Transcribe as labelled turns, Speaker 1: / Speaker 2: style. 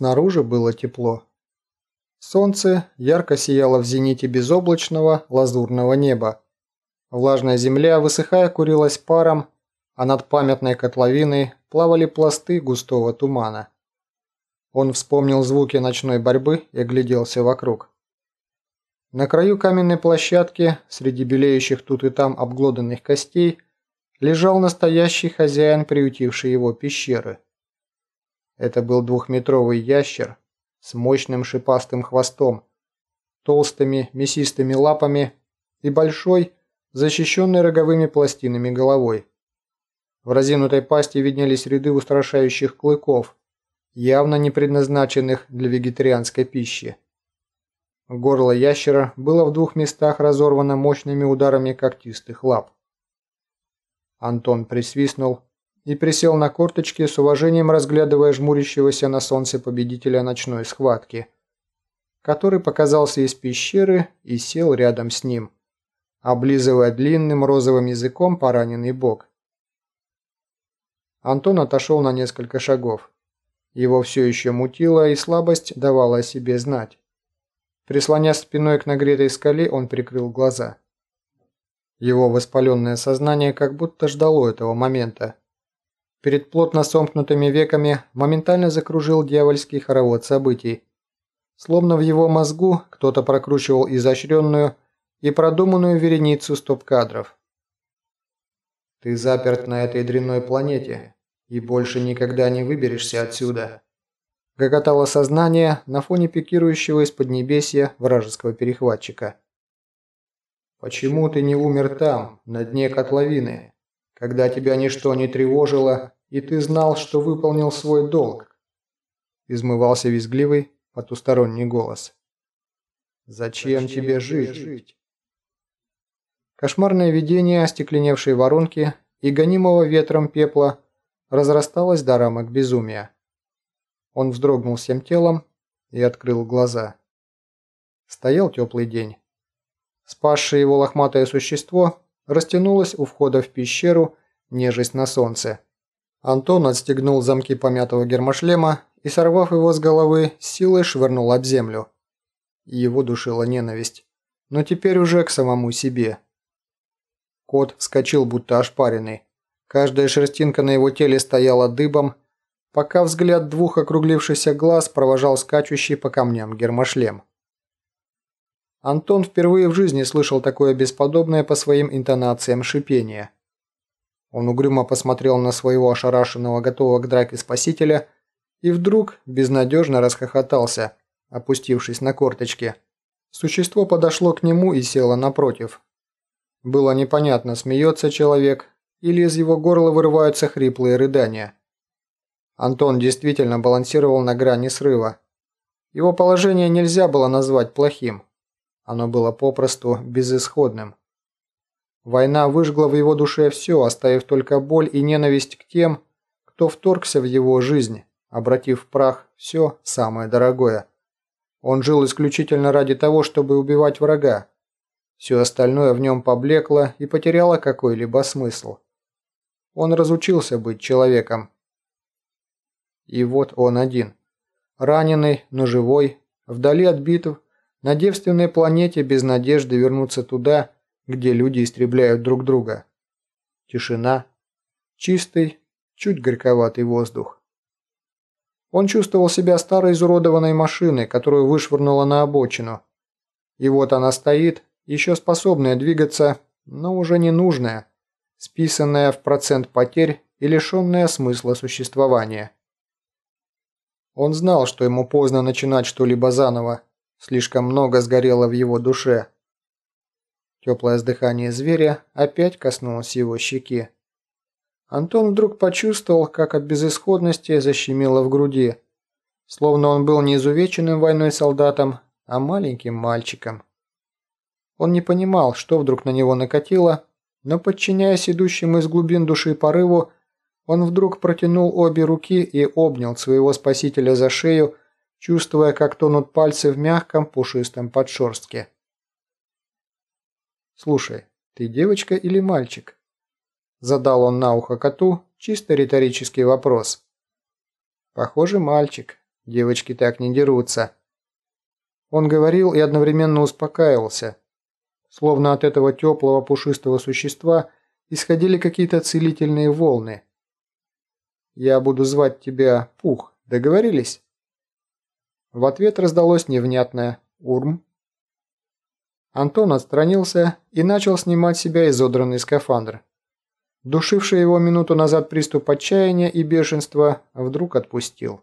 Speaker 1: Снаружи было тепло. Солнце ярко сияло в зените безоблачного лазурного неба. Влажная земля, высыхая, курилась паром, а над памятной котловиной плавали пласты густого тумана. Он вспомнил звуки ночной борьбы и огляделся вокруг. На краю каменной площадки, среди белеющих тут и там обглоданных костей, лежал настоящий хозяин, приютивший его пещеры. Это был двухметровый ящер с мощным шипастым хвостом, толстыми мясистыми лапами и большой, защищенной роговыми пластинами головой. В разинутой пасти виднелись ряды устрашающих клыков, явно не предназначенных для вегетарианской пищи. Горло ящера было в двух местах разорвано мощными ударами когтистых лап. Антон присвистнул и присел на корточки с уважением разглядывая жмурящегося на солнце победителя ночной схватки, который показался из пещеры и сел рядом с ним, облизывая длинным розовым языком пораненный бок. Антон отошел на несколько шагов. Его все еще мутило, и слабость давала о себе знать. Прислонясь спиной к нагретой скале, он прикрыл глаза. Его воспаленное сознание как будто ждало этого момента. Перед плотно сомкнутыми веками моментально закружил дьявольский хоровод событий. Словно в его мозгу кто-то прокручивал изощренную и продуманную вереницу стоп-кадров. «Ты заперт на этой дрянной планете и больше никогда не выберешься отсюда», гоготало сознание на фоне пикирующего из Поднебесья вражеского перехватчика. Почему ты не умер там, на дне котловины, когда тебя ничто не тревожило, и ты знал, что выполнил свой долг?» Измывался визгливый, потусторонний голос. «Зачем тебе жить?» Кошмарное видение остекленевшей воронки и гонимого ветром пепла разрасталось до рамок безумия. Он вздрогнул всем телом и открыл глаза. Стоял теплый день. Спасшее его лохматое существо растянулось у входа в пещеру, нежесть на солнце. Антон отстегнул замки помятого гермошлема и, сорвав его с головы, силой швырнул об землю. Его душила ненависть, но теперь уже к самому себе. Кот вскочил, будто ошпаренный. Каждая шерстинка на его теле стояла дыбом, пока взгляд двух округлившихся глаз провожал скачущий по камням гермошлем. Антон впервые в жизни слышал такое бесподобное по своим интонациям шипение. Он угрюмо посмотрел на своего ошарашенного, готового к драке спасителя, и вдруг безнадежно расхохотался, опустившись на корточки. Существо подошло к нему и село напротив. Было непонятно, смеется человек или из его горла вырываются хриплые рыдания. Антон действительно балансировал на грани срыва. Его положение нельзя было назвать плохим. Оно было попросту безысходным. Война выжгла в его душе все, оставив только боль и ненависть к тем, кто вторгся в его жизнь, обратив в прах все самое дорогое. Он жил исключительно ради того, чтобы убивать врага. Все остальное в нем поблекло и потеряло какой-либо смысл. Он разучился быть человеком. И вот он один. Раненый, но живой, вдали от битв, на девственной планете без надежды вернуться туда, где люди истребляют друг друга. Тишина, чистый, чуть горьковатый воздух. Он чувствовал себя старой изуродованной машиной, которую вышвырнула на обочину. И вот она стоит, еще способная двигаться, но уже не нужная, списанная в процент потерь и лишенная смысла существования. Он знал, что ему поздно начинать что-либо заново, Слишком много сгорело в его душе. Теплое дыхание зверя опять коснулось его щеки. Антон вдруг почувствовал, как от безысходности защемило в груди, словно он был не изувеченным войной солдатом, а маленьким мальчиком. Он не понимал, что вдруг на него накатило, но, подчиняясь идущему из глубин души порыву, он вдруг протянул обе руки и обнял своего спасителя за шею, чувствуя, как тонут пальцы в мягком пушистом подшерстке. «Слушай, ты девочка или мальчик?» Задал он на ухо коту чисто риторический вопрос. «Похоже, мальчик. Девочки так не дерутся. Он говорил и одновременно успокаивался. Словно от этого теплого пушистого существа исходили какие-то целительные волны. «Я буду звать тебя Пух. Договорились?» В ответ раздалось невнятное «Урм». Антон отстранился и начал снимать себя изодранный скафандр. Душивший его минуту назад приступ отчаяния и бешенства вдруг отпустил.